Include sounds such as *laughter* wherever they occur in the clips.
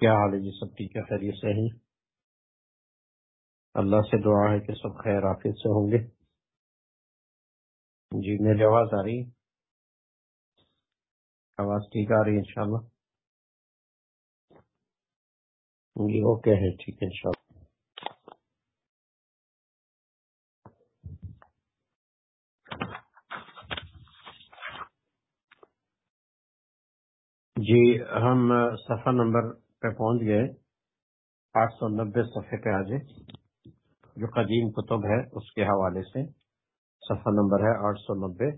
کیا حال ہے جی؟ سب ٹھیک ہے؟ خیریت سے ہیں؟ اللہ سے دعا ہے کہ سب خیر آفیت سے ہوں گے۔ جی میری آواز آ رہی آواز ٹھیک آ رہی ہے انشاءاللہ؟ جی اوکے ہے، ٹھیک ہے انشاءاللہ۔ جی ہم صفحہ نمبر پہ پہنچ گئے آٹھ سو نبے صفحے پہ آجے جو قدیم کتب ہے، اس کے حوالے سے۔ صفحہ نمبر ہے آٹھ سو نبے۔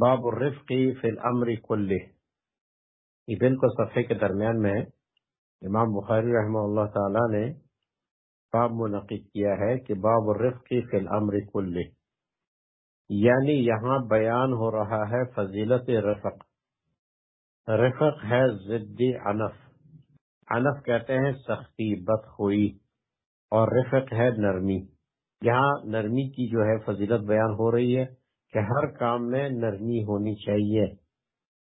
باب الرفقی فی الامر کلے یہ بالکل صفحے کے درمیان میں امام بخاری رحمہ اللہ تعالی نے باب منعقد کیا ہے کہ باب الرفقی فی الامر کلے یعنی یہاں بیان ہو رہا ہے فضیلت رفق۔ رفق ہے ضدی عنف۔ عنف کہتے ہیں سختی بد ہوئی اور رفق ہے نرمی۔ یہاں نرمی کی جو ہے فضیلت بیان ہو رہی ہے کہ ہر کام میں نرمی ہونی چاہیے،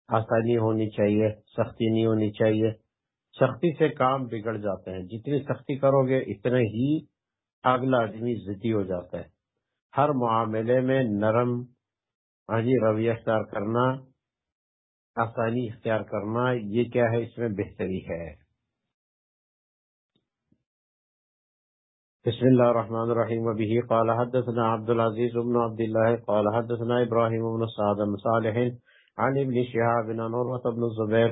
آسانی ہونی چاہیے، سختی نہیں ہونی چاہیے۔ سختی سے کام بگڑ جاتے ہیں۔ جتنی سختی کرو گے اتنے ہی اگلا آدمی ضدی ہو جاتا ہے۔ ہر معاملے میں نرم حجی رویہ اختیار کرنا آسانی اختیار کرنا، یہ کیا ہے؟ اس میں بہتری ہے۔ بسم اللہ الرحمن الرحیم۔ وبه قال حدثنا عبد العزيز بن عبد الله قال حدثنا ابراهيم بن سعد بن صالح، عن ابن شهاب بن عروة بن الزبير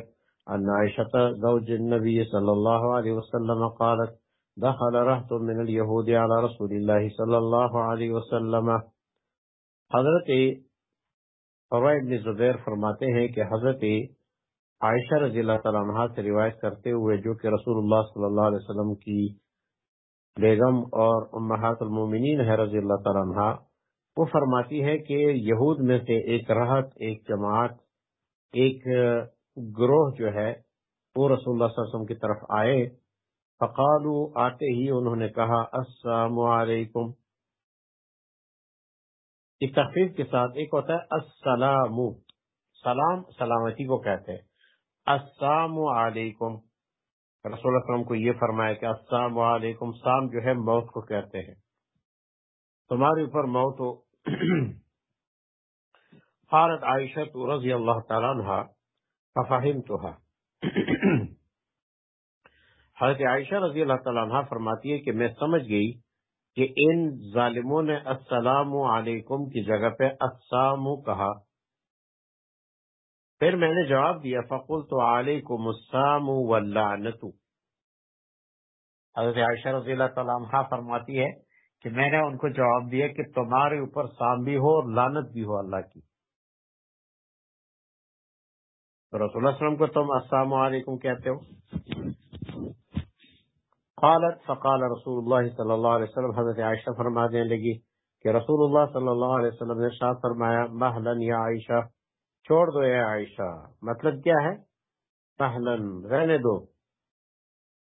أن عائشة زوج النبي صلى الله عليه وسلم قالت دخل رهط من اليهود على رسول الله صلى الله عليه وسلم۔ حضرت ابن زبیر فرماتے ہیں کہ حضرت عائشہ رضی اللہ تعالیٰ عنہ سے روایت کرتے ہوئے جو کہ رسول اللہ صلی اللہ علیہ وسلم کی بیگم اور امہات المومنین ہے رضی اللہ تعالیٰ عنہ، وہ فرماتی ہے کہ یہود میں سے ایک راحت، ایک جماعت، ایک گروہ جو ہے، وہ رسول اللہ صلی اللہ علیہ وسلم کی طرف آئے۔ فقالو آتے ہی انہوں نے کہا، السلام علیکم۔ ایک تخفیف کے ساتھ ایک ہوتا ہے السلام. سلام، سلامتی کو کہتے ہیں. السلام علیکم. رسول اللہ وسلم کو یہ فرمایا کہ السلام علیکم سام جو ہے موت کو کہتے ہیں. تمہارے اوپر موت ہو. *clears throat* فارت عائشہ تو رضی اللہ تعالیٰ عنہ ففہم تو *clears throat* حضرت عائشہ رضی اللہ تعالیٰ عنہ فرماتی ہے کہ میں سمجھ گئی کہ ان ظالموں نے السلام علیکم کی جگہ پہ السلام کہا۔ پھر میں نے جواب دیا فقول تو علیکم السلام واللعنت حضرت عائشہ رضی اللہ تعالیٰ عنہ فرماتی ہے کہ میں نے ان کو جواب دیا کہ تمہارے اوپر سام بھی ہو اور لانت بھی ہو اللہ کی۔ تو رسول اللہ علیہ وسلم کو تم السلام علیکم کہتے ہو؟ قالت، فقال رسول اللہ صلی اللہ علیہ وسلم، حضرت عائشہ فرما دینے لگی کہ رسول اللہ صلی اللہ علیہ وسلم نے شاہ فرمایا محلن یا عائشہ، چھوڑ دو یا عائشہ۔ مطلب کیا ہے؟ محلن رہنے دو۔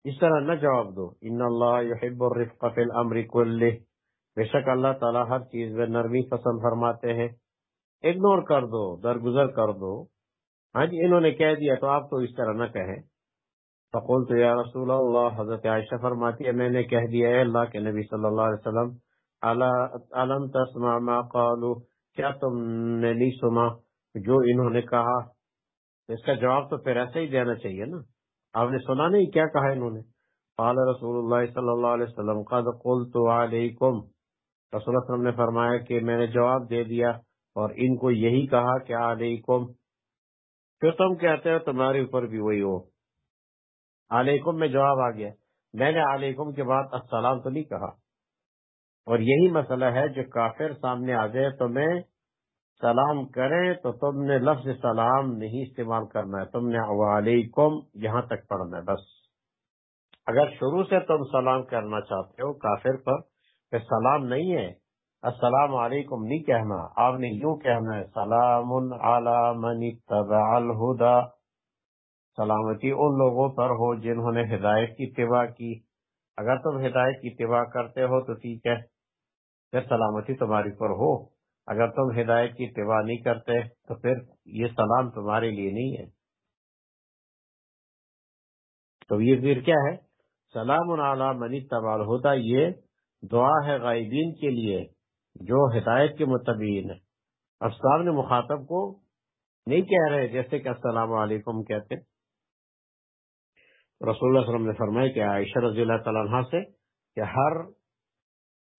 اس طرح نہ جواب دو۔ ان اللہ یحب الرفق فی الامر کلہ۔ بے شک اللہ تعالی ہر چیز میں نرمی پسند فرماتے ہیں۔ اگنور کر دو، درگزر کر دو۔ ہاں جی انہوں نے کہہ دیا تو آپ تو اس طرح نہ کہیں۔ فقول تو یا رسول اللہ حضرت عائشہ فرماتی ہے، میں نے کہہ دیا ہے اللہ کے نبی صلی اللہ علیہ وسلم علم تسمع ما قالو کیا تم نے نہیں سنا جو انہوں نے کہا؟ اس کا جواب تو پھر ایسے ہی دینا چاہیے نا۔ آپ نے سنا نہیں، کیا کہا انہوں نے؟ قال رسول اللہ صلی اللہ علیہ وسلم، قد قلت علیکم رسول اللہ وسلم نے فرمایا کہ میں نے جواب دے دیا اور ان کو یہی کہا کہ علیکم۔ پھر تم کہتے ہو تمہارے اوپر بھی وہی ہو۔ علیکم میں جواب آ گیا۔ میں نے علیکم کے بعد السلام تو نہیں کہا۔ اور یہی مسئلہ ہے جو کافر سامنے آ جائے تو میں سلام کریں تو تم نے لفظ سلام نہیں استعمال کرنا ہے۔ تم نے علیکم یہاں تک پڑھنا ہے بس۔ اگر شروع سے تم سلام کرنا چاہتے ہو کافر پر، پھر سلام نہیں ہے۔ السلام علیکم نہیں کہنا، آپ نے یوں کہنا ہے، سلام من اتبع الہدا سلامتی ان لوگوں پر ہو جنہوں نے ہدایت کی اتباع کی۔ اگر تم ہدایت کی اتباع کرتے ہو تو ٹھیک ہے، پھر سلامتی تمہاری پر ہو۔ اگر تم ہدایت کی اتباع نہیں کرتے تو پھر یہ سلام تمہارے لیے نہیں ہے۔ تو یہ پھر کیا ہے؟ سلام علی منی تبال ہوتا یہ دعا ہے غائبین کے لیے جو ہدایت کے متبین اب سامنے مخاطب کو نہیں کہہ رہے جیسے کہ السلام علیکم کہتے۔ رسول اللہ علیہ وسلم نے فرمایا کہ عائشہ رضی اللہ تعالیٰ عنہ سے کہ ہر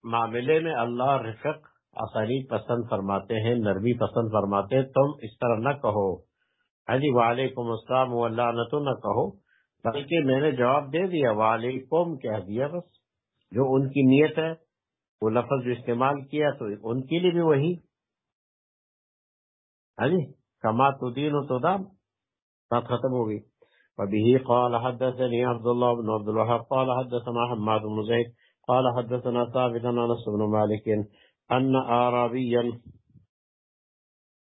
معاملے میں اللہ رفق آسانی پسند فرماتے ہیں، نرمی پسند فرماتے ہیں، تم اس طرح نہ کہو۔ ہاں جی وعلیکم السلام اللہ نہ تو نہ کہو۔ بلکہ میں نے جواب دے دیا، وعلیکم کہہ دیا بس۔ جو ان کی نیت ہے، وہ لفظ جو استعمال کیا تو ان کے لیے بھی وہی۔ ہاں جی کما تو دین و تو دام، بات ختم ہو گئی۔ وبه قال حدثني عبد الله بن عبد الوهاب، قال حدثنا حماد بن زيد، قال حدثنا ثابت عن انس بن مالك ان اعرابيا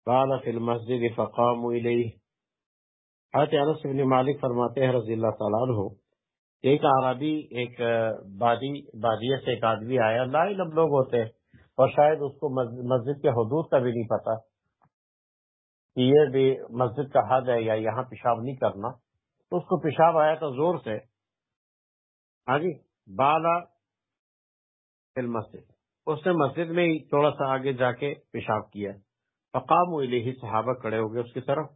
قال في المسجد فقاموا اليه حضرت انس بن مالک فرماتے ہیں رضی اللہ تعالیٰ عنہ، ایک عربی ایک بادی، بادیہ سے ایک آدمی آیا، لا علم لوگ ہوتے اور شاید اس کو مسجد کے حدود کا بھی نہیں پتا، کہ یہ بھی مسجد کا حد ہے یا یہاں پیشاب نہیں کرنا۔ اس کو پیشاب آیا تھا زور سے۔ ہاں جی بالا مسجد اس نے مسجد میں ہی تھوڑا سا آگے جا کے پیشاب کیا۔ فقام ہی صحابہ کڑے ہو گئے اس کی طرف۔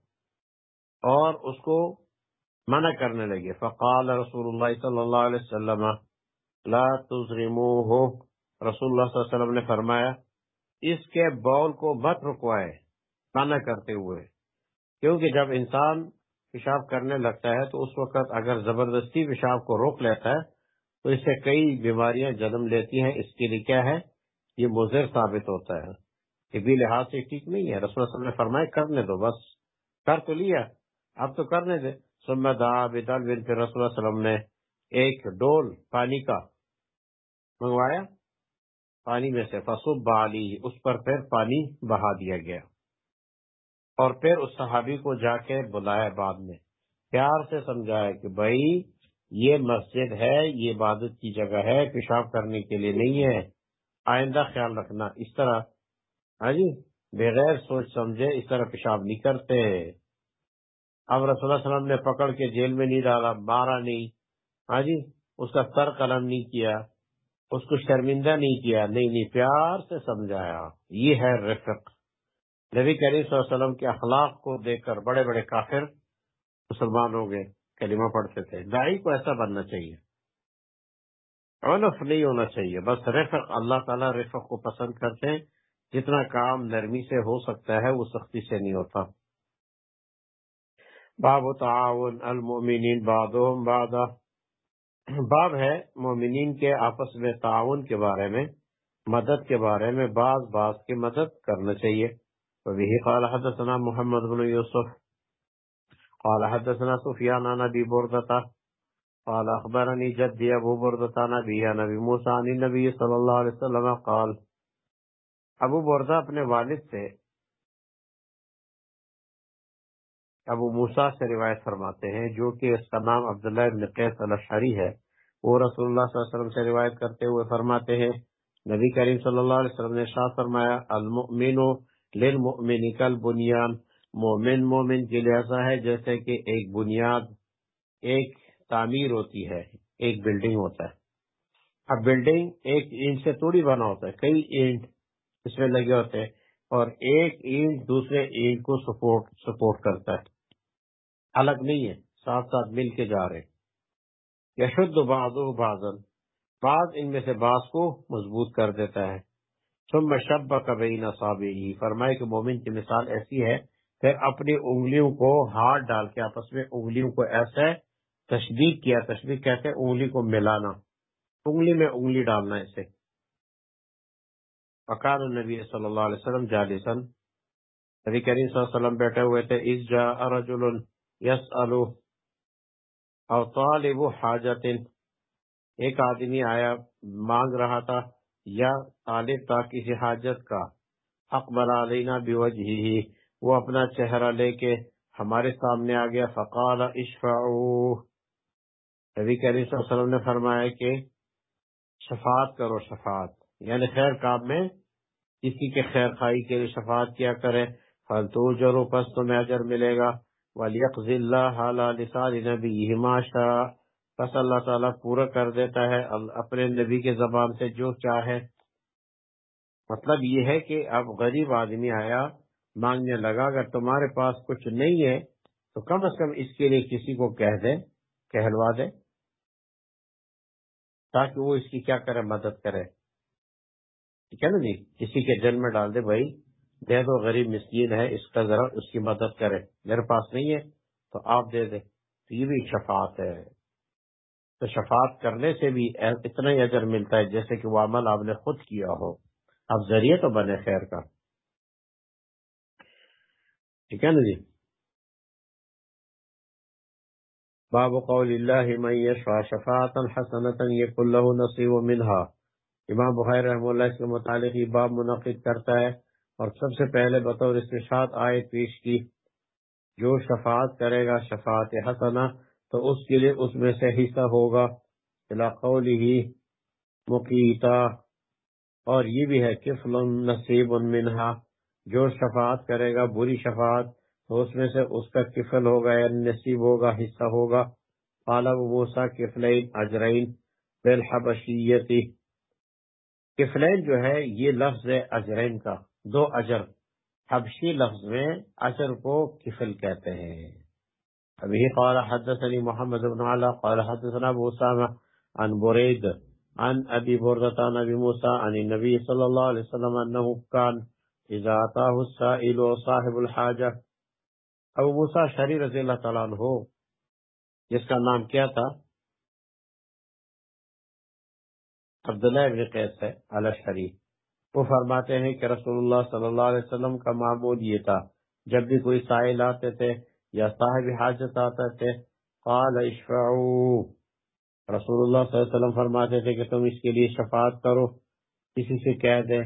اور اس کو منع کرنے لگے۔ فقال رسول اللہ صلی اللہ علیہ وسلم، لا تزرموه رسول اللہ صلی اللہ علیہ وسلم نے فرمایا، اس کے بول کو مت رکوائے۔ منع کرتے ہوئے۔ کیونکہ جب انسان پیشاب کرنے لگتا ہے تو اس وقت اگر زبردستی پیشاب کو روک لیتا ہے تو اس سے کئی بیماریاں جنم لیتی ہیں۔ اس کے لیے کیا ہے؟ یہ مضر ثابت ہوتا ہے طبی لحاظ سے ٹھیک نہیں ہے۔ رسول اللہ نے فرمائے کرنے دو بس، کر تو لیا، اب تو کرنے دے۔ سمت بن، پھر رسول اللہ وسلم نے ایک ڈول پانی کا منگوایا، پانی میں سے فصوب بالی اس پر پھر پانی بہا دیا گیا۔ اور پھر اس صحابی کو جا کے بلایا بعد میں، پیار سے سمجھایا کہ بھائی، یہ مسجد ہے، یہ عبادت کی جگہ ہے، پیشاب کرنے کے لیے نہیں ہے، آئندہ خیال رکھنا اس طرح۔ ہاں جی بغیر سوچ سمجھے اس طرح پیشاب نہیں کرتے۔ اب رسول اللہ علیہ وسلم نے پکڑ کے جیل میں نہیں ڈالا، مارا نہیں۔ ہاں جی اس کا سر قلم نہیں کیا، اس کو شرمندہ نہیں کیا، نہیں نہیں، پیار سے سمجھایا۔ یہ ہے رفق۔ نبی کریم صلی اللہ علیہ وسلم کے اخلاق کو دیکھ کر بڑے بڑے کافر مسلمان ہو گئے کلمہ پڑھتے تھے۔ دائی کو ایسا بننا چاہیے۔ نہیں ہونا چاہیے۔ بس رفق، اللہ تعالیٰ رفق کو پسند کرتے ہیں۔ جتنا کام نرمی سے ہو سکتا ہے، وہ سختی سے نہیں ہوتا۔ باب تعاون المؤمنین بعضهم بعضا۔ باب ہے مومنین کے آپس میں تعاون کے بارے میں، مدد کے بارے میں، بعض بعض کی مدد کرنا چاہیے۔ وبه قال حدثنا محمد بن يوسف. قال حدثنا سفيان عن ابي برده قال اخبرني جدي ابو برده عن ابي نبي موسى عن النبي صلى الله عليه وسلم قال ابو برده اپنے والد سے ابو موسا سے روایت فرماتے ہیں، جو کہ اس کا نام عبداللہ ابن قیس الاشعری ہے۔ وہ رسول اللہ صلی اللہ علیہ وسلم سے روایت کرتے ہوئے فرماتے ہیں، نبی کریم صلی اللہ علیہ وسلم نے شاہ فرمایا، المؤمن للمؤمن کل بنیاد مومن مومن کے لیے ایسا ہے جیسے کہ ایک بنیاد، ایک تعمیر ہوتی ہے، ایک بلڈنگ ہوتا ہے۔ اب بلڈنگ ایک اینٹ سے توڑی بنا ہوتا ہے، کئی اینٹ اس میں لگے ہوتے ہیں اور ایک اینٹ دوسرے اینٹ کو سپورٹ سپورٹ کرتا ہے۔ الگ نہیں ہے، ساتھ ساتھ مل کے جا رہے یشد باز و بازن بعض ان میں سے بعض کو مضبوط کر دیتا ہے۔ ثم شب کبھی نصابی فرمائے کہ مومن کی مثال ایسی ہے، پھر اپنی انگلیوں کو ہاتھ ڈال کے آپس میں انگلیوں کو ایسے تشدید کیا، تشدید کہتے ہیں انگلی کو ملانا۔ انگلی میں انگلی ڈالنا اسے۔ فقال النبی صلی اللہ علیہ وسلم جالسن نبی کریم صلی اللہ علیہ وسلم بیٹھے ہوئے تھے۔ اس جا رجل یسألو او طالب حاجت ایک آدمی آیا، مانگ رہا تھا۔ یا طالب تھا کسی حاجت کا اقبل علینا بوجہ ہی۔ وہ اپنا چہرہ لے کے ہمارے سامنے آ گیا، فقال اشفعو۔ نبی کریم صلی اللہ علیہ وسلم نے فرمایا کہ شفاعت کرو، شفاعت۔ یعنی خیر کام میں کسی کے خیر خائی کے لیے شفاعت کیا کرے پھل تو جرو، پس تمہیں اجر ملے گا۔ ولیقض اللہ علی لسان نبی ما شاء۔ بس اللہ تعالیٰ پورا کر دیتا ہے اپنے نبی کے زبان سے جو چاہے۔ مطلب یہ ہے کہ اب غریب آدمی آیا، مانگنے لگا، اگر تمہارے پاس کچھ نہیں ہے تو کم از کم اس کے لیے کسی کو کہہ دے، کہلوا دے، تاکہ وہ اس کی کیا کرے، مدد کرے۔ ٹھیک ہے نا جی؟ کسی کے دل میں ڈال دے، بھائی، دے دو، غریب مسکین ہے، اس کا ذرا اس کی مدد کرے۔ میرے پاس نہیں ہے تو آپ دے دے۔ تو یہ بھی شفاعت ہے۔ تو شفاعت کرنے سے بھی اتنا ہی اجر ملتا ہے جیسے کہ وہ عمل آپ نے خود کیا ہو۔ اب ذریعے تو بنے خیر کا۔ ٹھیک ہے نا جی؟ باب قول اللہ، من یشفع شفاعتا حسنتا یکن له نصیب منها. امام بخیر رحم اللہ اس کے متعلق یہ باب منعقد کرتا ہے اور سب سے پہلے بطور استشاد آیت پیش کی۔ جو شفاعت کرے گا، شفاعت حسنہ تو اس کے لیے اس میں سے حصہ ہوگا۔ قوله مقیتا۔ اور یہ بھی ہے، کفل نصیب منہا۔ جو شفاعت کرے گا، بری شفاعت، تو اس میں سے اس کا کفل ہوگا یا نصیب ہوگا، حصہ ہوگا۔ قال موسا کفلین اجرین بالحبشیتی۔ کفلین جو ہے، یہ لفظ ہے اجرین کا، دو اجر۔ حبشی لفظ میں اجر کو کفل کہتے ہیں۔ ابھی قال حدثني محمد بن علا، قال حدثنا ابو اسامہ عن برید عن ابي بردة عن ابي موسى عن النبي صلى الله عليه وسلم انه كان اذا اتاه السائل وصاحب الحاجة۔ ابو موسیٰ شری رضی اللہ تعالیٰ عنہ، جس کا نام کیا تھا؟ عبداللہ ابن قیس ہے علی شریف وہ فرماتے ہیں کہ رسول اللہ صلی اللہ علیہ وسلم کا معمول یہ تھا۔ جب بھی کوئی سائل آتے تھے یا صاحب حاجت آتے تھے، قال اشفعو۔ رسول اللہ صلی اللہ علیہ وسلم فرماتے تھے کہ تم اس کے لیے شفاعت کرو، کسی سے کہہ دے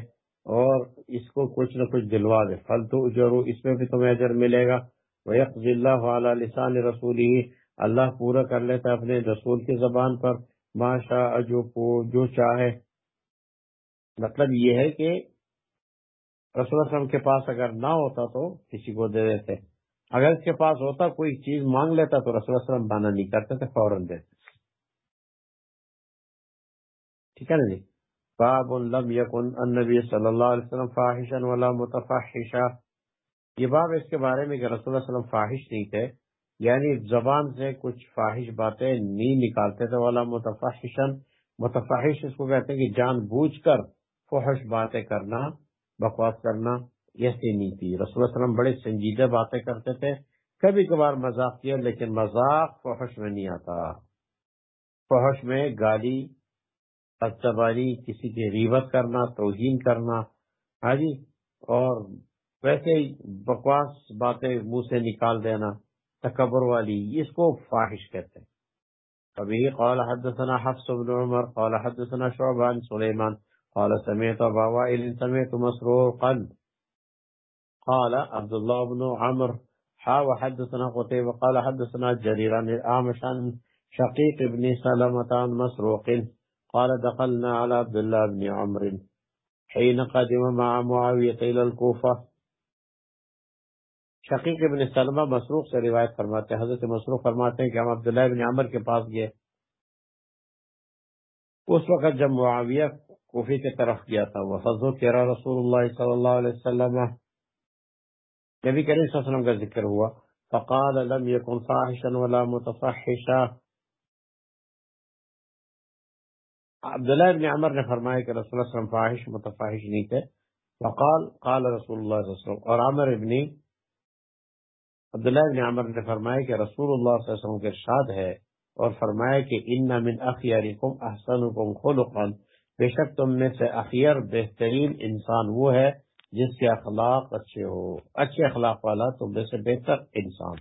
اور اس کو کچھ نہ کچھ دلوا دے۔ پھل تو اجرو، اس میں بھی تمہیں اجر ملے گا۔ وَيَقْضِ اللَّهُ عَلَى لِسَانِ رَسُولِهِ اللہ پورا کر لیتا اپنے رسول کی زبان پر۔ ما شاء، جو جو چاہے۔ مطلب یہ ہے کہ رسول اللہ وسلم کے پاس اگر نہ ہوتا تو کسی کو دے دیتے۔ اگر اس کے پاس ہوتا، کوئی چیز مانگ لیتا تو رسول اللہ وسلم بانا نہیں کرتے تھے فوراً دیتے۔ ٹھیک ہے نا جی؟ باب لم یکن النبی صلی اللہ علیہ وسلم فاحشا ولا متفحشا۔ یہ باب اس کے بارے میں کہ رسول اللہ علیہ وسلم فاحش نہیں تھے یعنی زبان سے کچھ فاحش باتیں نہیں نکالتے تھے والا متفحشا۔ متفحش اس کو کہتے ہیں کہ جان بوجھ کر فحش باتیں کرنا، بکواس کرنا۔ ایسی نہیں تھی۔ رسول اللہ علیہ وسلم بڑے سنجیدہ باتیں کرتے تھے۔ کبھی کبھار مذاق کیا، لیکن مذاق فحش میں نہیں آتا۔ فحش میں گالی اتباری کسی کی ریبت کرنا، توہین کرنا۔ ہاں جی اور ویسے ہی بکواس، باتیں منہ سے نکال دینا، تکبر والی، اس کو فاحش کہتے ہیں۔ ابھی قال حدثنا حفص بن عمر، قال حدثنا شعبان، سلیمان، قال سمیت باوائل سمیت مسروقا۔ قال عبد الله بن عمر حا وحدثنا قتيبة، قال حدثنا جريران الأعمش عن شقيق بن سلمة عن مسروق، قال دخلنا على عبد الله بن عمر. حين قدم مع معاوية إلى الكوفة شقیق ابن سلمہ مسروق سے روایت فرماتے ہیں۔ حضرت مسروق فرماتے ہیں کہ ہم عبداللہ ابن عمر کے پاس گئے۔ اس وقت جب معاویہ کوفی کی طرف گیا تھا، وہ فضو کرا رسول اللہ صلی اللہ علیہ وسلم نبی کریم صلی اللہ علیہ وسلم کا ذکر ہوا، فقال لم يكن فاحشا ولا متفحشا. عبداللہ ابن عمر نے فرمایا کہ رسول اللہ صلی اللہ علیہ وسلم فاحش متفحش نہیں تھے۔ وقال قال رسول اللہ صلی اللہ علیہ وسلم، اور عمر ابن عبداللہ ابن عمر نے فرمایا کہ رسول اللہ صلی اللہ علیہ وسلم کے ارشاد ہے اور فرمایا کہ ان من اخیارکم احسنکم خلقا، بے شک تم میں سے اخیر بہترین انسان وہ ہے جس کے اخلاق اچھے ہو، اچھے اخلاق والا تم میں سے بہتر انسان۔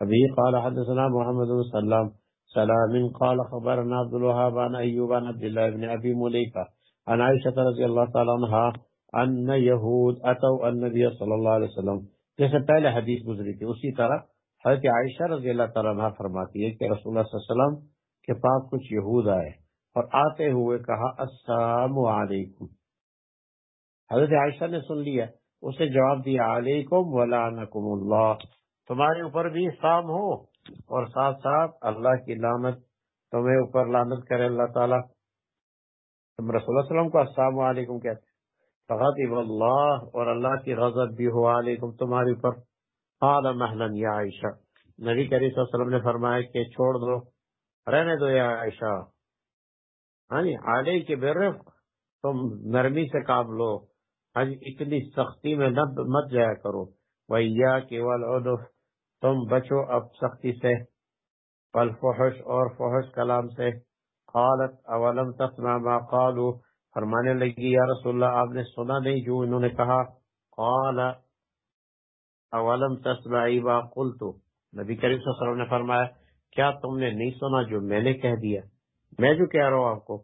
ابھی قال حدثنا محمد صلی اللہ سلام، قال خبرنا عبد الوهاب عن ايوب عن عبد الله بن ابي مليكه عن عائشه رضي الله تعالى عنها ان يهود اتوا النبي صلى الله عليه وسلم۔ جیسے پہلے حدیث گزری تھی، اسی طرح حضرت عائشہ رضی اللہ تعالیٰ عنہ فرماتی ہے کہ رسول اللہ صلی اللہ علیہ وسلم کے پاس کچھ یہود آئے اور آتے ہوئے کہا، السلام علیکم۔ حضرت عائشہ نے سن لیا، اسے جواب دیا، علیکم ولانکم اللہ، تمہارے اوپر بھی سام ہو اور ساتھ ساتھ اللہ کی لامت تمہیں اوپر لانت کرے اللہ تعالیٰ۔ تم رسول اللہ وسلم کو السلام علیکم کہتے فغضب اللہ اور اللہ کی غضب بھی ہوا علیکم تمہاری اوپر۔ قال محلن یا عائشہ۔ نبی کریم صلی اللہ علیہ وسلم نے فرمایا کہ چھوڑ دو، رہنے دو یا عائشہ۔ ہاں جی، علیہ کے برفق تم نرمی سے کام لو ہاں جی اتنی سختی میں مت جایا کرو۔ ویا کیول تم بچو اب سختی سے۔ فحش اور فحش کلام سے۔ قالت، اولم تسمع ما قالو۔ فرمانے لگی، یا رسول اللہ، آپ نے سنا نہیں جو انہوں نے کہا۔ قال، اولم تسمعی ما قلتو۔ نبی کریم صلی اللہ علیہ وسلم نے فرمایا، کیا تم نے نہیں سنا جو میں نے کہہ دیا؟ میں جو کہہ رہا ہوں آپ کو،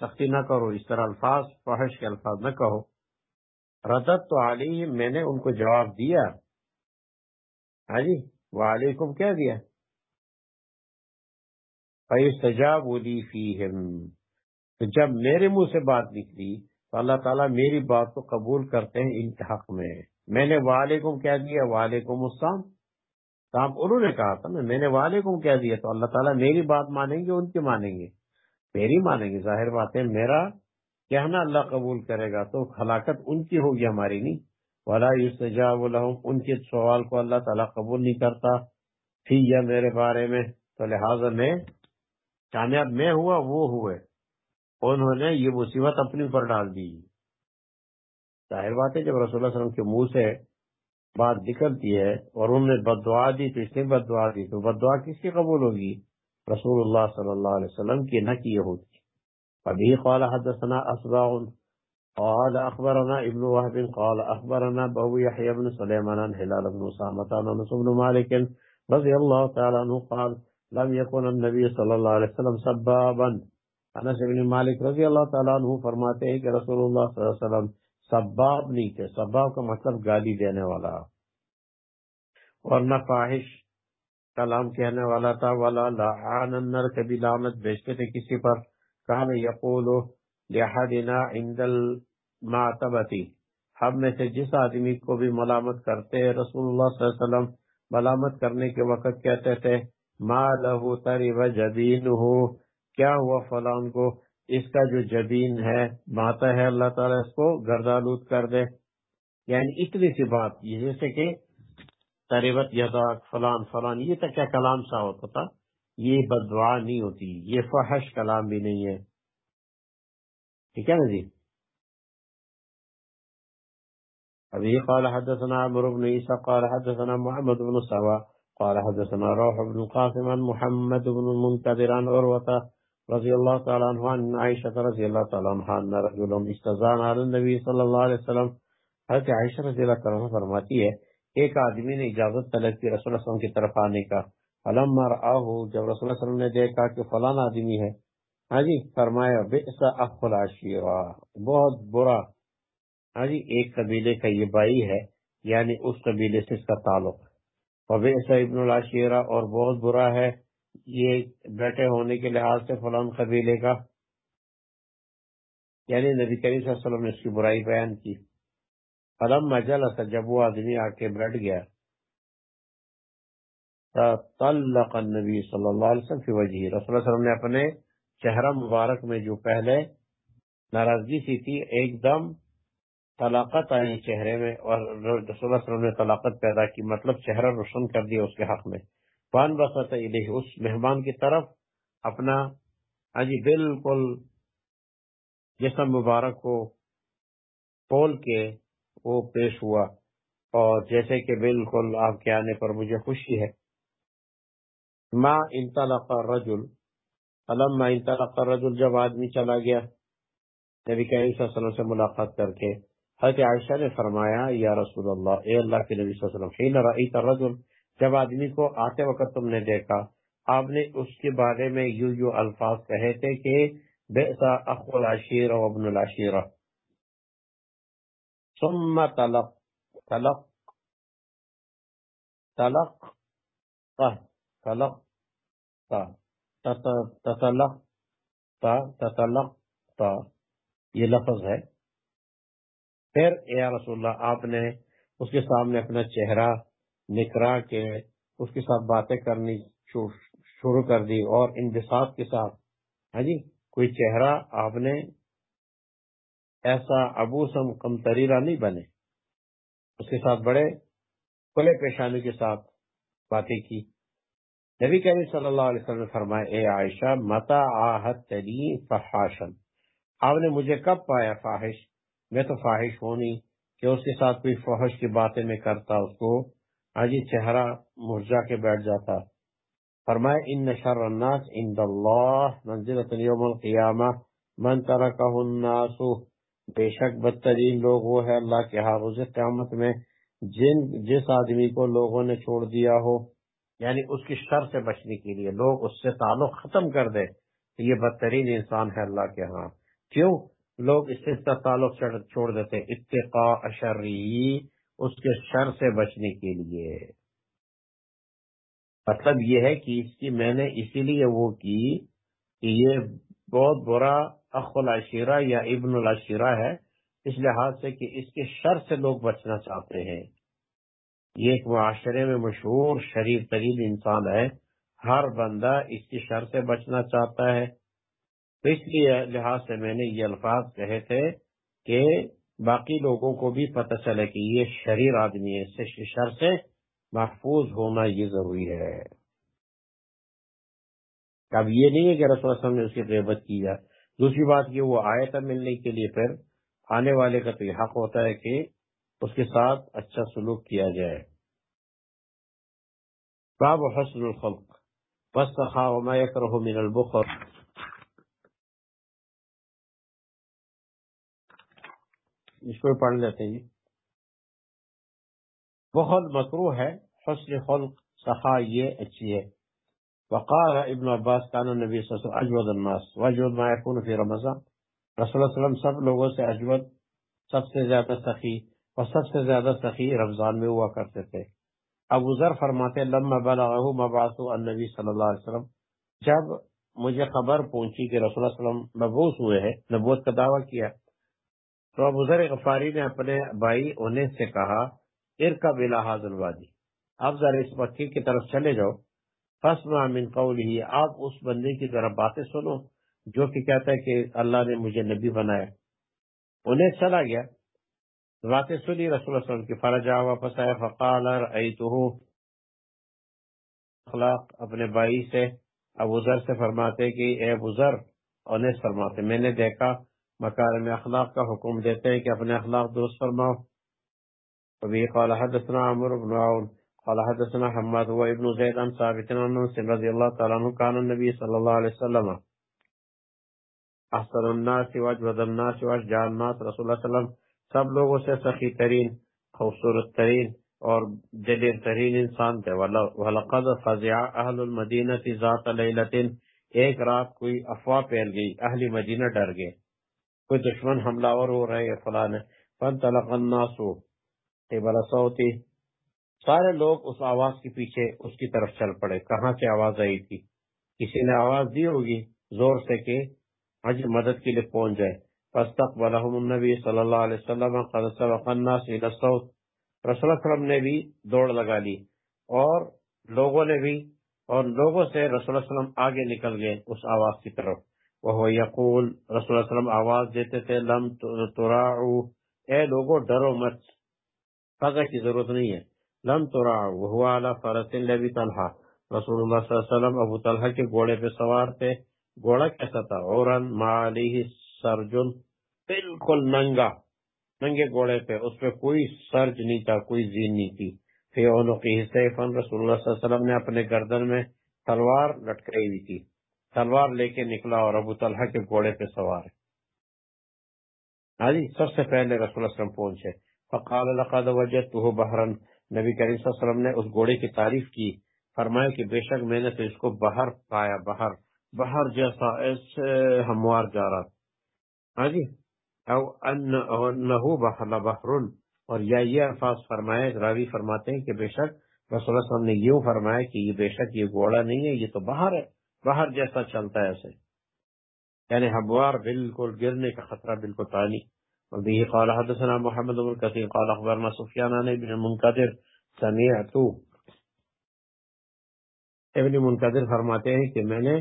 سختی نہ کرو، اس طرح الفاظ، فحش کے الفاظ نہ کہو۔ ردت تو علی میں نے ان کو جواب دیا۔ ہاں جی وعلیکم کیا دیا۔ سجاب جب میرے منہ سے بات نکلی تو اللہ تعالیٰ میری بات کو قبول کرتے ہیں ان کے حق میں۔ میں نے وعلیکم کیا دیا، وعلیکم السلام۔ آپ، انہوں نے کہا تھا نا، میں نے وعلیکم کیا دیا تو اللہ تعالیٰ میری بات مانیں گے، ان کی مانیں گے۔ میری مانیں گے، ظاہر بات ہے، میرا کہنا اللہ قبول کرے گا تو ہلاکت ان کی ہوگی، ہماری نہیں۔ ولا یوسجاب الحم ان کے سوال کو اللہ تعالیٰ قبول نہیں کرتا۔ فی یا میرے بارے میں، تو لہٰذا میں کامیاب میں ہوا، وہ ہوئے۔ انہوں نے یہ مصیبت اپنی پر ڈال دی۔ ظاہر بات ہے، جب رسول اللہ علیہ وسلم کے منہ سے بات نکلتی ہے اور انہوں نے بد دعا دی، تو اس نے بد دعا دی، تو بد دعا کس کی قبول ہوگی؟ رسول اللہ صلی اللہ علیہ وسلم کی، نہ کی ہوتی ابھی قال حدثنا اسباع قال اخبرنا ابن وهب. قال اخبرنا ابو يحيى بن سليمان عن هلال بن اسامه عن انس بن مالك رضي الله تعالى عنه قال لم يكن النبي صلى الله عليه وسلم سبابا. انس بن مالک رضی اللہ تعالیٰ عنہ فرماتے ہیں کہ رسول اللہ صلی اللہ علیہ وسلم سباب نہیں تھے. سباب کا مطلب گالی دینے والا. اور نہ فاحش کلام کہنے والا تھا. والا لعان النر کبھی لعنت بیچتے تھے کسی پر. کہاں یقول لحدنا عند المعتبتی ہم میں سے جس آدمی کو بھی ملامت کرتے رسول اللہ صلی اللہ علیہ وسلم ملامت کرنے کے وقت کہتے تھے، ما لہو تری و جبین ہو کیا ہوا فلان کو؟ اس کا جو جبین ہے، ماتا ہے، اللہ تعالیٰ اس کو گردالود کر دے۔ یعنی اتنی سی بات جیسے کہ تریبت یداک فلان فلان، یہ تو کیا کلام سا ہوتا تھا؟ یہ بدعا نہیں ہوتی، یہ فحش کلام بھی نہیں ہے۔ ٹھیک ہے نا جی؟ ابھی قال حدثنا عمرو بن عيسى قال حدثنا محمد بن سوا، قال حدثنا روح بن قاسم محمد بن المنتظر عن عروة رضي الله تعالى عنه عن عائشة رضي الله تعالى عنها أن رجل استزان على النبي صلى الله عليه وسلم۔ حضرت عائشہ رضی اللہ تعالیٰ فرماتی ہے، ایک آدمی نے اجازت طلب کی رسول اللہ علیہ وسلم کی طرف آنے کا۔ علم رآہو جب رسول اللہ علیہ وسلم نے دیکھا کہ فلان آدمی ہے ہاں جی فرمایا، بئس اخل عشیرہ بہت برا۔ ہاں جی ایک قبیلے کا یہ بائی ہے یعنی اس قبیلے سے اس کا تعلق۔ وبئس ابن العشیرہ، اور بہت برا ہے یہ بیٹھے ہونے کے لحاظ سے فلان قبیلے کا۔ یعنی نبی کریم صلی اللہ علیہ وسلم نے اس کی برائی بیان کی۔ علم مجل جب وہ آدمی آ کے بیٹھ گیا طلق النبی صلی اللہ علیہ وسلم وجہ رسول اللہ علیہ وسلم نے اپنے چہرہ مبارک میں جو پہلے ناراضگی سی تھی، ایک دم طلاقت آئی چہرے میں اور رسول اللہ علیہ وسلم نے طلاقت پیدا کی مطلب چہرہ روشن کر دیا اس کے حق میں۔ پان بسط اس مہمان کی طرف اپنا ہاں جی بالکل جسم مبارک کو کھول کے وہ پیش ہوا۔ اور جیسے کہ بالکل آپ کے آنے پر مجھے خوشی ہے۔ ما انطلق الرجل. فلما انطلق الرجل؟ جب آدمی چلا گیا. نبی کریم صلی اللہ علیہ وسلم سے ملاقات کر کے حضرت عائشہ نے فرمایا، یا رسول اللہ، اے اللہ کے نبی صلی اللہ علیہ وسلم، حین رأیت الرجل؟ جب آدمی کو آتے وقت تم نے دیکھا، آپ نے اس کے بارے میں یو یو الفاظ کہے تھے کہ بئسا اخو العشیر و ابن العشیر. ثم طلق طلق تلق تلق تلق تا یہ لفظ ہے۔ پھر اے رسول اللہ، آپ نے اس کے سامنے اپنا چہرہ نکرا کے اس کے ساتھ باتیں کرنی شروع کر دی اور انبساط کے ساتھ ہاں جی کوئی چہرہ آپ نے ایسا ابو سم کم تریرا نہیں بنے۔ اس کے ساتھ بڑے کھلے پیشانی کے ساتھ باتیں کی۔ نبی کریم صلی اللہ علیہ وسلم فرمائے اے عائشہ متا آہت تری فحاشن۔ آپ نے مجھے کب پایا فاحش؟ میں تو فاحش ہونی کہ اس کے ساتھ کوئی فحش کی باتیں میں کرتا، اس کو آجی چہرہ مرجا کے بیٹھ جاتا۔ فرمائے ان شر الناس عند اللہ منزلت یوم القیامہ من ترکہ الناس. بے شک بدترین لوگ وہ ہے اللہ کے حافظ قیامت میں، جن، جس آدمی کو لوگوں نے چھوڑ دیا ہو۔ یعنی اس کی شر سے بچنے کے لیے لوگ اس سے تعلق ختم کر دے یہ بدترین انسان ہے اللہ کے ہاں۔ کیوں؟ لوگ اس سے تعلق چھوڑ دیتے اتقاء اشری اس کے شر سے بچنے کے لیے۔ مطلب یہ ہے کہ اس کی میں نے اسی لیے وہ کی کہ یہ بہت برا اخ العشیرہ یا ابن العشیرہ ہے، اس لحاظ سے کہ اس کے شر سے لوگ بچنا چاہتے ہیں۔ یہ ایک معاشرے میں مشہور شریف ترین انسان ہے۔ ہر بندہ اس کی شر سے بچنا چاہتا ہے۔ تو اس لیے لحاظ سے میں نے یہ الفاظ کہے تھے کہ باقی لوگوں کو بھی پتہ چلے کہ یہ شریر آدمی ہے، اس شر سے محفوظ ہونا یہ ضروری ہے۔ اب یہ نہیں ہے کہ رسول وسلم نے اس کی غیبت کی جائے دوسری بات یہ وہ آئے تھا ملنے کے لیے پھر آنے والے کا تو یہ حق ہوتا ہے کہ اس کے ساتھ اچھا سلوک کیا جائے۔ باب حسن الخلق۔ فاستخا وما يكره من البخر اس کو پڑھ لیتے ہیں۔ بہت مکرو ہے، حسن خلق سخا یہ اچھی ہے۔ وقال ابن عباس كان النبي صلى الله عليه وسلم اجود الناس۔ واجود ما يكون في رمضان۔ رسول اللہ علیہ وسلم سب لوگوں سے اجود، سب سے زیادہ سخی۔ اور سب سے زیادہ سخی رمضان میں ہوا کرتے تھے۔ ابو ذر فرماتے، لما بلغه مبعث النبی صلی اللہ علیہ وسلم، جب مجھے خبر پہنچی کہ رسول اللہ علیہ وسلم مبعوث ہوئے ہیں، نبوت کا دعویٰ کیا، تو ابو ذر غفاری نے اپنے بھائی انہیں سے کہا، ارکب الى هذا الوادی، اب ذرا اس بکی کی طرف چلے جاؤ۔ فسمع من قوله، آپ اس بندے کی طرف باتیں سنو، جو کہ کہتا ہے کہ اللہ نے مجھے نبی بنایا۔ انہیں چلا گیا۔ باتیں سنی رسول اللہ علیہ وسلم کی فرجا واپس آیا فقال رأیتو اخلاق اپنے بھائی سے، ابو ذر سے فرماتے کہ، اے ابو ذر، انیس فرماتے، میں نے دیکھا مکارم اخلاق کا حکم دیتے ہیں کہ اپنے اخلاق دوست فرماؤ۔ وبه قال، حدثنا عمر بن عون، قال، حدثنا حماد، هو ابن زيد عن ثابت، عن انس رضي الله تعالى عنه كان النبي صلى الله عليه وسلم، احسن الناس واجود الناس واججع الناس، رسول الله صلى الله عليه وسلم سب لوگوں سے سخی ترین، خوبصورت ترین اور جدیر ترین انسان تھے۔ وَلَقَدْ فَزِعَ أَهْلُ الْمَدِينَةِ ذَاتَ لَيْلَةٍ۔ ایک رات کوئی افواہ پھیل گئی، اہل مدینہ ڈر گئے۔ کوئی دشمن حملہ ور ہو رہے فلاں۔ فَانْتَلَقَ النَّاسُ۔ قِبَلَ صَوْتِ۔ سارے لوگ اس آواز کے پیچھے اس کی طرف چل پڑے۔ کہاں سے آواز آئی تھی؟ کسی نے آواز دی ہوگی زور سے کہ حج مدد کے لیے پہنچ جائے۔ فاستقبلهم النبی صلی اللہ علیہ وسلم قد سبق الناس الى الصوت. رسول اللہ وسلم نے بھی دوڑ لگا لی اور لوگوں نے بھی اور لوگوں سے رسول اللہ علیہ وسلم آگے نکل گئے اس آواز کی طرف۔ وہ یقول رسول اللہ علیہ وسلم آواز دیتے تھے، لم تراعو اے لوگوں، ڈرو مت فضا کی ضرورت نہیں ہے۔ لم تراعو وهو على فرس لبی طلحہ۔ رسول اللہ صلی اللہ علیہ وسلم ابو طلحہ کے گھوڑے پہ سوار تھے۔ گھوڑا کیسا تھا؟ عورن ما علیہ سرجن بالکل ننگا، ننگے گوڑے پہ، اس پہ کوئی سرج نہیں تھا، کوئی زین نہیں تھی۔ فن رسول اللہ صلی اللہ علیہ وسلم نے اپنے گردن میں تلوار لٹکائی ہوئی تھی۔ تلوار لے کے نکلا اور ابو طلحہ کے گھوڑے پہ سوار۔ ہاں جی سب سے پہلے رسول اللہ علیہ وسلم پہنچے۔ فقال، لقد وجدته بحرا۔ نبی کریم صلی اللہ علیہ وسلم نے اس گھوڑے کی تعریف کی۔ فرمایا کہ بے شک میں نے تو اس کو بہر پایا، بہر بہر جیسا ایسے ہموار جا رہا ہاں جی۔ او انہو بحر بحر اور یا یہ الفاظ فرمائے، راوی فرماتے ہیں کہ بے شک رسول اللہ صلی اللہ علیہ وسلم نے یوں فرمایا کہ یہ بے شک یہ گھوڑا نہیں ہے، یہ تو باہر ہے۔ باہر جیسا چلتا ہے ایسے یعنی ہموار بالکل گرنے کا خطرہ بالکل تانی وبه قال حدثنا محمد بن كثير قال اخبرنا سفيان عن ابن المنكدر سمعت ابن منقدر فرماتے ہیں کہ میں نے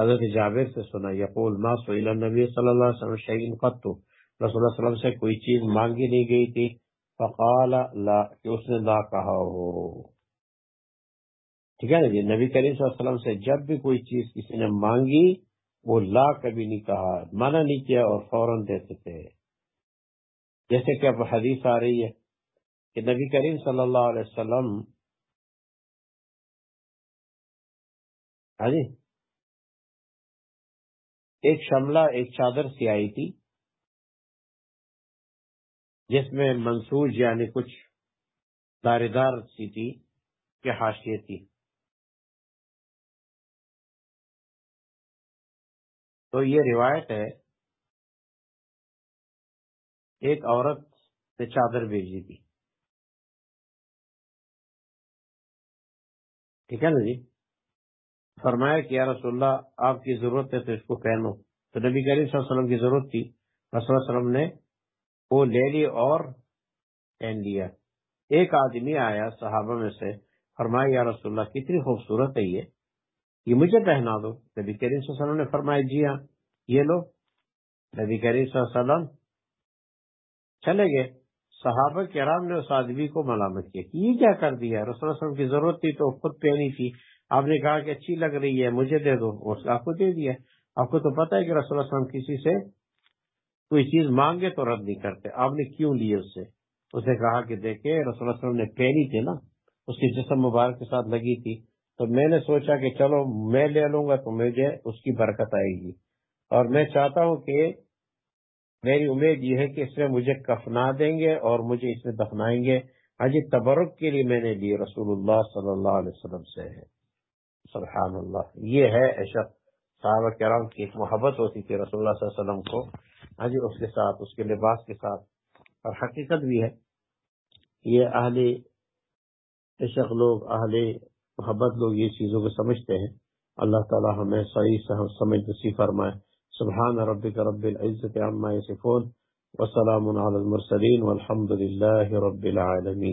حضرت جابر سے سنا، یقول، ما سئل النبی صلی اللہ علیہ وسلم شیئن قط. رسول اللہ صلی اللہ علیہ وسلم سے کوئی چیز مانگی نہیں گئی تھی۔ فقال، لا، کہ اس نے لا کہا ہو۔ ٹھیک ہے نا جی؟ نبی کریم صلی اللہ علیہ وسلم سے جب بھی کوئی چیز کسی نے مانگی، وہ لا کبھی نہیں کہا، منع نہیں کیا اور فوراً دیتے۔ تھے جیسے کہ اب حدیث آ رہی ہے کہ نبی کریم صلی اللہ علیہ وسلم ہاں جی؟ ایک شملہ، ایک چادر سی آئی تھی، جس میں منسوج یعنی کچھ دار دار سی تھی، کہ حاشیے تھی۔ تو یہ روایت ہے، ایک عورت نے چادر بھیجی تھی۔ ٹھیک ہے نا جی؟ فرمایا کہ یا رسول اللہ، آپ کی ضرورت ہے تو اس کو پہنو۔ تو نبی کریم صلی اللہ علیہ وسلم کی ضرورت تھی۔ رسول اللہ علیہ وسلم نے وہ لے لی اور پہن لیا۔ ایک آدمی آیا صحابہ میں سے، فرمایا، یا رسول اللہ، کتنی خوبصورت ہے یہ۔ یہ مجھے پہنا دو۔ نبی کریم صلی اللہ علیہ وسلم نے فرمایا جی ہاں یہ لو۔ نبی کریم صلی اللہ علیہ وسلم چلے گئے۔ صحابہ کرام نے اس آدمی کو ملامت کیا کہ یہ کیا کر دیا؟ رسول اللہ علیہ وسلم کی ضرورت تھی تو خود پہنی تھی۔ آپ نے کہا کہ اچھی لگ رہی ہے، مجھے دے دو۔ اس آپ کو دے دیا۔ آپ کو تو پتا ہے کہ رسول اللہ وسلم کسی سے کوئی چیز مانگے تو رد نہیں کرتے۔ آپ نے کیوں لیے اس سے؟ اسے کہا کہ دیکھے رسول اللہ وسلم نے پہنی تھی نا، اس کی جسم مبارک کے ساتھ لگی تھی۔ تو میں نے سوچا کہ چلو میں لے لوں گا تو مجھے اس کی برکت آئے گی۔ اور میں چاہتا ہوں کہ میری امید یہ ہے کہ اس میں مجھے کفنا دیں گے اور مجھے اس میں دفنائیں گے۔ ہاں جی تبرک کے لیے میں نے لی، رسول اللہ صلی اللہ علیہ وسلم سے ہے۔ سبحان اللہ۔ یہ ہے عشق صحابہ کرام کی ایک محبت ہوتی تھی رسول اللہ صلی اللہ علیہ وسلم کو۔ ہاں جی اس کے ساتھ، اس کے لباس کے ساتھ۔ اور حقیقت بھی ہے یہ اہل عشق لوگ، اہل محبت لوگ یہ چیزوں کو سمجھتے ہیں۔ اللہ تعالی ہمیں صحیح سمجھ نصیب فرمائے۔ سبحان ربک رب العزت عما یصفون، وسلام علی المرسلین والحمد للہ رب العالمین۔